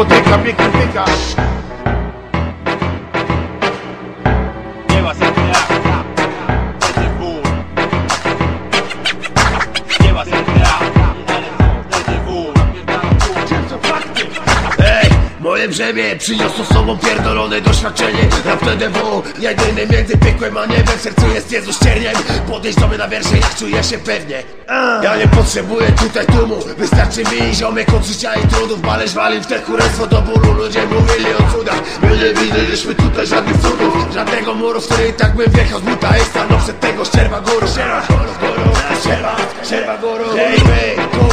poder capicar. Moje brzemię przyniosło sobą pierdolone doświadczenie Rap TDW, jedyny między piekłem a niebem W sercu jest Jezus cierniem Podejść do mnie na wiersze, jak czuję się pewnie Ja nie potrzebuję tutaj tłumu Wystarczy mi ziomek od życia i trudów Bależ walił w te kurestwo do bólu Ludzie mówili o cudach My nie widzieliśmy tutaj żadnych cudów Żadnego muru, w który i tak bym wjechał z buta I stanął przed tego ścierwa góru Ścierwa góru, ścierwa, ścierwa góru Hej wy,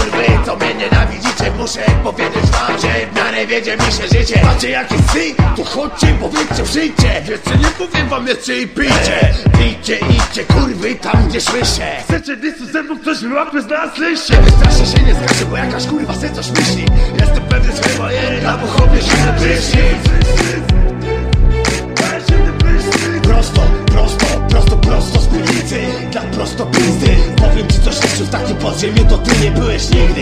miarę wiedzie mi się życie. Macie jakieś sy? To chodźcie, powiedzcie, przyjdźcie Wiecie, nie powiem wam jeszcze i pijcie Pijcie, idźcie, kurwy, tam gdzie słyszę. Chcecie dysu ze mną, ktoś wyłapie z nas liście Wystraszę się, nie zgaszę, bo jakaś kurwa se coś myśli. Jestem pewny swojej bajery, takim podziemiu To ty nie byłeś nigdy.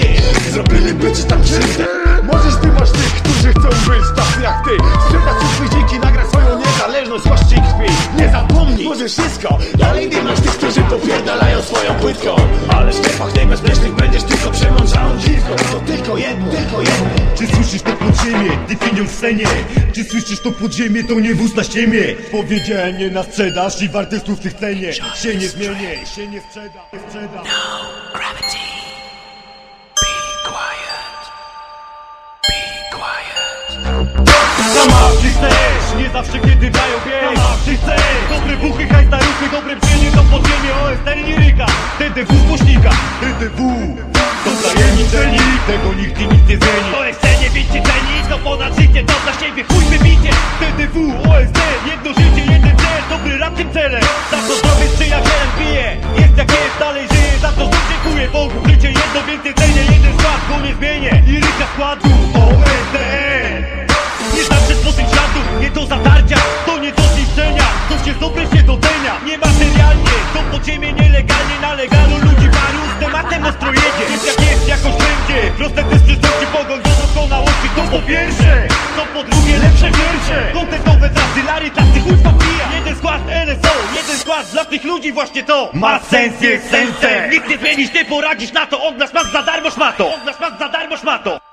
Zrobiliby ci tam krzywdę. Możesz ty masz tych, którzy chcą być tacy jak ty. Sprzedać już wydziki, nagrać swoją niezależność, kości krwi. Nie zapomnij, możesz wszystko Dalej ty masz tych, którzy popierdalają swoją płytką. Ale w sklepach najbezpiecznych będziesz tylko przemączałą dziwką To tylko jedno, tylko jedno. Czy słyszysz to podziemie, definią w scenie. Czy słyszysz to podziemie, to nie wóz na ściemie Powiedziałem nie na sprzedaż i w tych cenie Się nie zmienię, się nie sprzeda, nie sprzeda Sama, ty chcesz, nie zawsze kiedy dają bieg Ty chcesz, dobre buchy, hajs na ruchy, dobre brzmienie to podziemie OST liryka, TDW głośnika. TDW, to tajemniczeni, tego nikt i nic nie zmieni. OSC nie wiecie cenić, to ponad życie, to dla siebie chuj wybicie. TDW, OSD, jedno życie, jeden cel, dobry rap tym celem. Za to zdrowie z przyjacielem piję. Jest jak jest, dalej żyję, za to znów dziękuję. Bogu Życie jedno, więcej cenię, jeden skład, go nie zmienię. Liryka składu, OSD To podziemie nielegalnie Na legalu. Ludzi paru, z tematem ostro jedzie Jest jak jest, jakoś będzie Proste też przyszłości, pogoń do doskonałości To po pierwsze, to po drugie lepsze wiersze. Kontentowe trasy, lary, trasy, chuj popija Jeden skład LSO, jeden skład dla tych ludzi właśnie to Ma sens, jest sensem. Nikt nie zmienisz, ty poradzisz na to. Od nas masz za darmo szmato. Od nas masz za darmo szmato